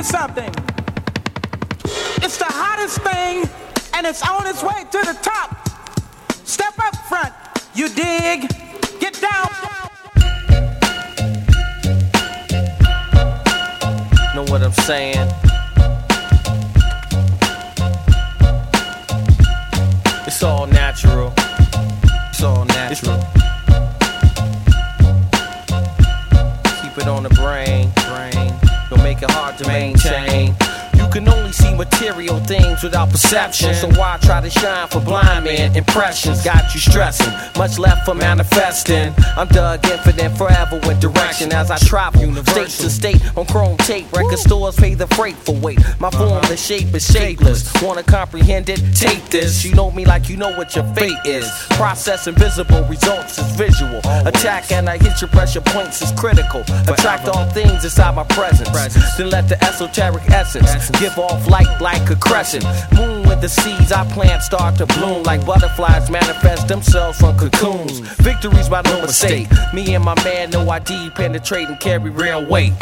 you something. It's the hottest thing, and it's on its way to the top. Step up front, you dig, get down. Know what I'm saying? It's all natural. It's all natural. It's make it hard to maintain perception. So why try to shine for blind man? Impressions got you stressing, much left for manifesting. I'm Dug Infinite, forever with direction as I travel state to state on chrome tape. Record stores pay the freight for weight. My form, the shape is shapeless. Wanna comprehend it? Take this. You know me like you know what your fate is. Process invisible, results is visual. Attack and I hit your pressure points is critical. Attract all things inside my presence. Then let the esoteric essence give off light like a crescent. Moon with the seeds I plant start to bloom like butterflies manifest themselves from cocoons. Victories by no mistake. Me and my man, no ID, penetrate and carry real weight.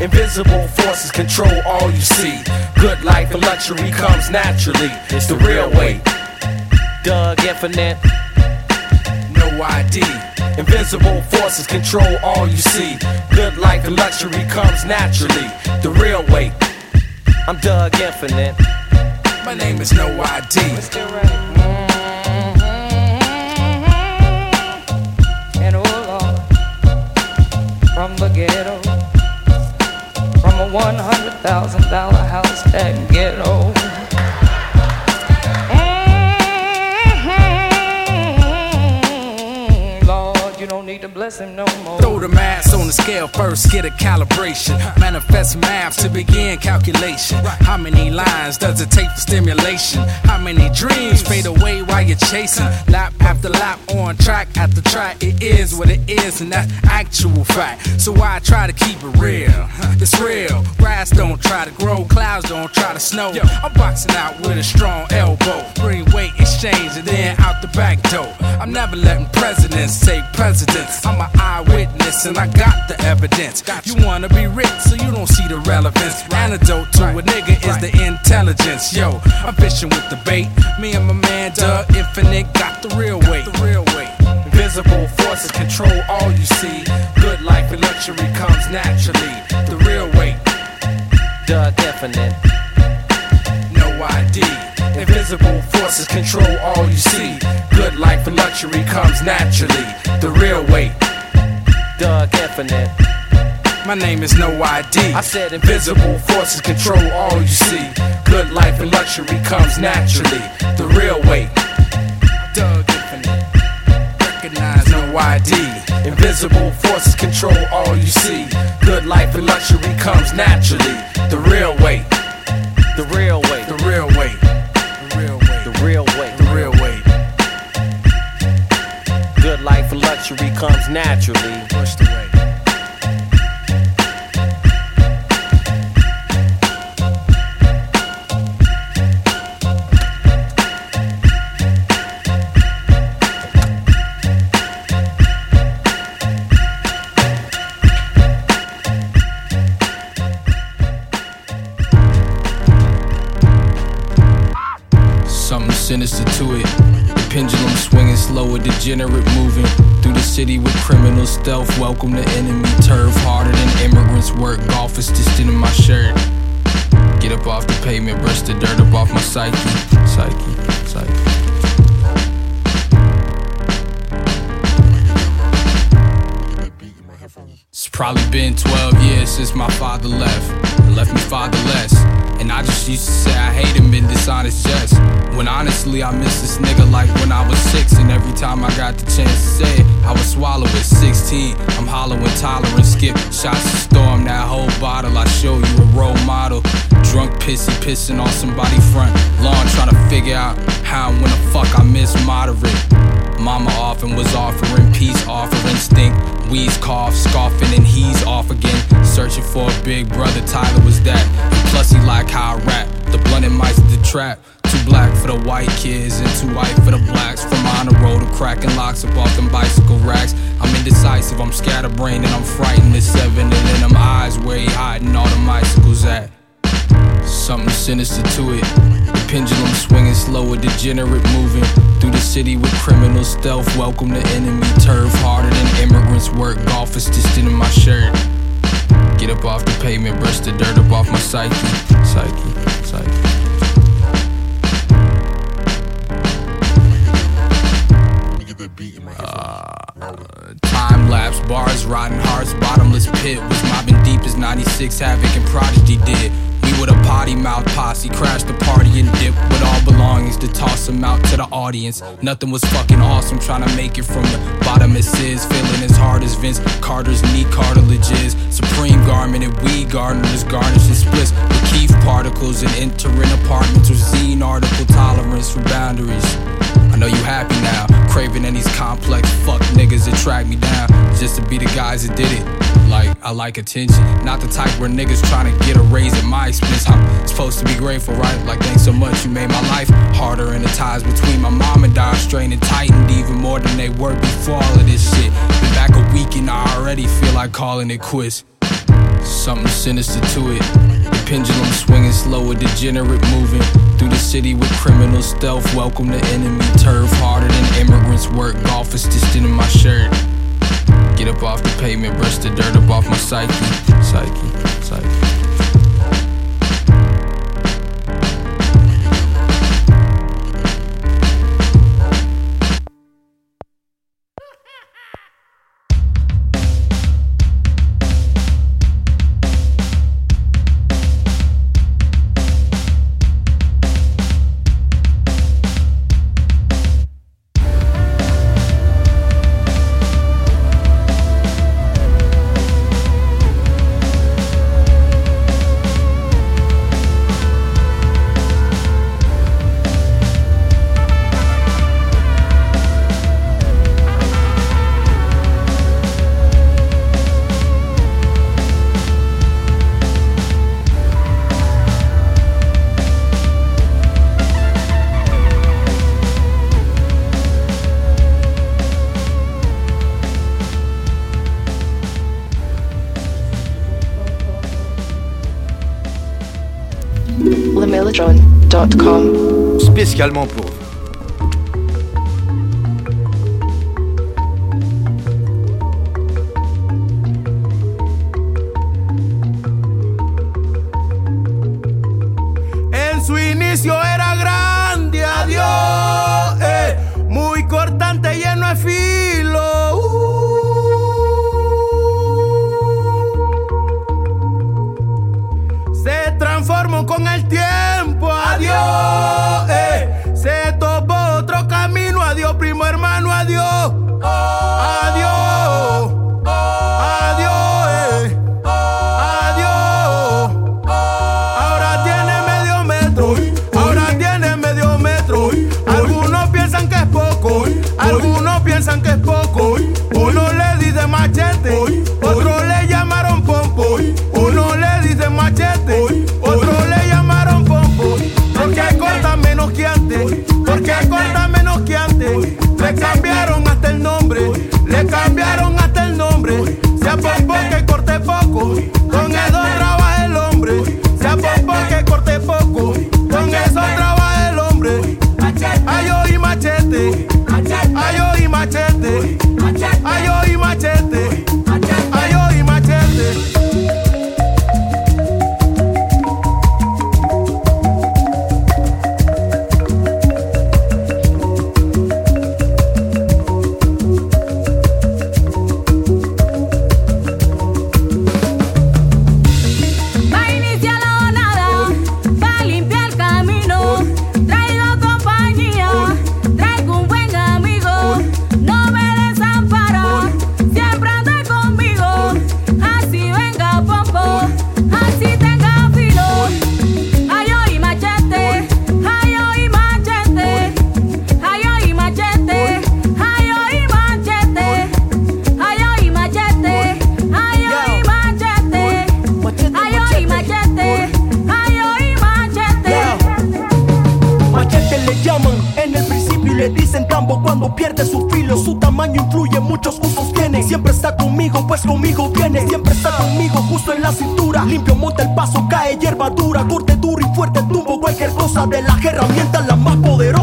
Invisible forces control all you see. Good life and luxury comes naturally. It's the real way. Dug Infinite. No ID. Invisible forces control all you see. Good life and luxury comes naturally. The real way. I'm Dug Infinite. My name is No ID. Mm-hmm. And oh Lord, from the ghetto, from a one hundred thousand dollar house that ghetto. Bless him no more. Throw the mass on the scale first, get a calibration. Manifest math to begin calculation. How many lines does it take for stimulation? How many dreams fade away while you're chasing? Lap after lap on track after track. It is what it is, and that's actual fact. So why try to keep it real? It's real. Grass don't try to grow, clouds don't try to snow. I'm boxing out with a strong elbow. Bring weight exchange and then out the back door. I'm never letting presidents take precedence. I'm an eyewitness and I got the evidence. You wanna be rich so you don't see the relevance. Antidote to a nigga is the intelligence. Yo, I'm fishing with the bait. Me and my man Dug Infinite got the real weight. The real weight. Invisible forces control all you see. Good life and luxury comes naturally. The real weight. Dug Infinite. No ID. Invisible forces forces control all you see. Good life and luxury comes naturally. The real way. Dug Infinite. My name is no ID. I said invisible forces control all you see. Good life and luxury comes naturally. The real way. Dug Infinite. Recognize no ID. Invisible forces control all you see. Good life and luxury comes naturally. The real way. The real way. The real way. Life and luxury comes naturally. Push the way. Something sinister to it. Pendulum swinging slow, slower, degenerate moving through the city with criminal stealth. Welcome to enemy turf, harder than immigrants work. Golf is distant in my shirt. Get up off the pavement, brush the dirt up off my psyche, psyche, psyche. It's probably been 12 years since my father left. Left me fatherless. And I just used to say I hate him in dishonest jest. When honestly I miss this nigga like when I was six. And every time I got the chance to say it, I would swallow it. 16, I'm hollow and tolerant. Skip shots to storm that whole bottle. I show you a role model. Drunk pissy pissing on somebody front lawn. Trying to figure out how and when the fuck I miss moderate. Mama often was offering peace, offering stink. Wheeze cough, scoffing, and he's off again. Searching for a big brother, Tyler was that. And plus, he like how I rap. The blunt and mice the trap. Too black for the white kids and too white for the blacks. From on the road to cracking locks up off them bicycle racks. I'm indecisive, I'm scatterbrained, and I'm frightened. This seven, and in them eyes where he hiding all the bicycles at. Something sinister to it. Pendulum swinging slow, slower, degenerate moving through the city with criminal stealth. Welcome to enemy turf, harder than immigrants work. Golf is distant in my shirt. Get up off the pavement, brush the dirt up off my psyche, psyche, psyche. Uh, time lapse, bars, rotten hearts, bottomless pit. Was mobbing deep as 96 Havoc and Prodigy did. With a potty mouth posse, crashed the party and dipped with all belongings to toss them out to the audience. Nothing was fucking awesome, trying to make it from the bottom it is. Feeling as hard as Vince Carter's knee cartilage is. Supreme garment and weed gardeners garnish and splits with keef particles and entering apartments with zine article tolerance for boundaries. I know you happy now, craving and these complex fuck niggas that track me down just to be the guys that did it. Like, I like attention, not the type where niggas trying to get a raise at my expense. I'm supposed to be grateful, right? Like, thanks so much, you made my life harder, and the ties between my mom and dad strained and tightened even more than they were before all of this shit. Been back a week and I already feel like calling it quits. Something sinister to it. The pendulum swinging slower, degenerate moving through the city with criminal stealth. Welcome to enemy turf, harder than immigrants work. Golf is distant in my shirt. Up off the pavement, brush the dirt up off my psyche, psyche, psyche. lemelodrone.com. Spécialement pour vous. popó que corte poco, con eso trabaja el hombre. Sea popó que corte poco, con eso trabaja el hombre. Ayo y machete, ayo y machete, ayo y machete. hierba dura, corte duro y fuerte, tumbo cualquier cosa de las herramientas las más poderosas.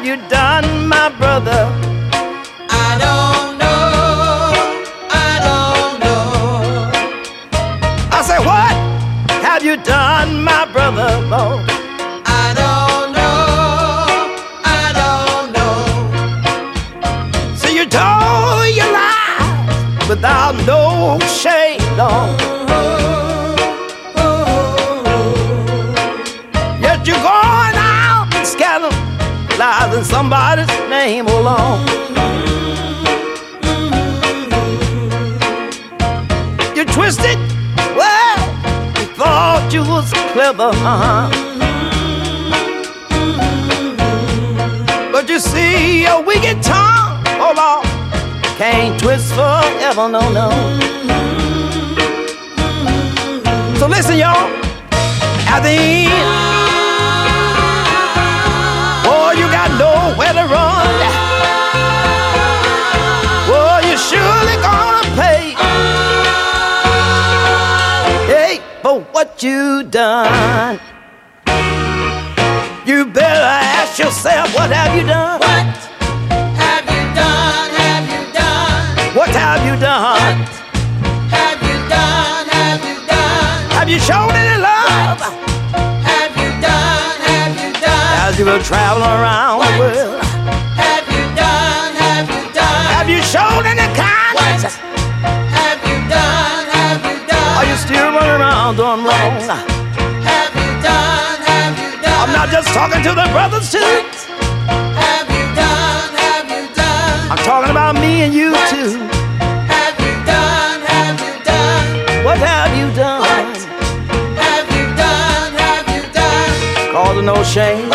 Have you done, my brother? I don't know. I don't know. I say, what have you done, my brother? Oh, I don't know. I don't know. see, you told your lies without no shame, no. Oh. Name alone. You twisted, well, you thought you was clever, uh-huh. But you see, a wicked tongue, oh Lord, can't twist forever, no, no. So listen, y'all, at the end, what you done. You better ask yourself, what have you done? What have you done? Have you done? What have you done? Have you done? Have you done? Have you shown any love Have you done? Have you done? as you were traveling around the world? Have you done? Have you done? Have you shown any kindness? Have around doing wrong? Have you done? Have you done? I'm not just talking to the brothers too. Have you done? Have you done? I'm talking about me and you too. Have you done? Have you done? What have you done? Have you done? Have you done? Causing no shame,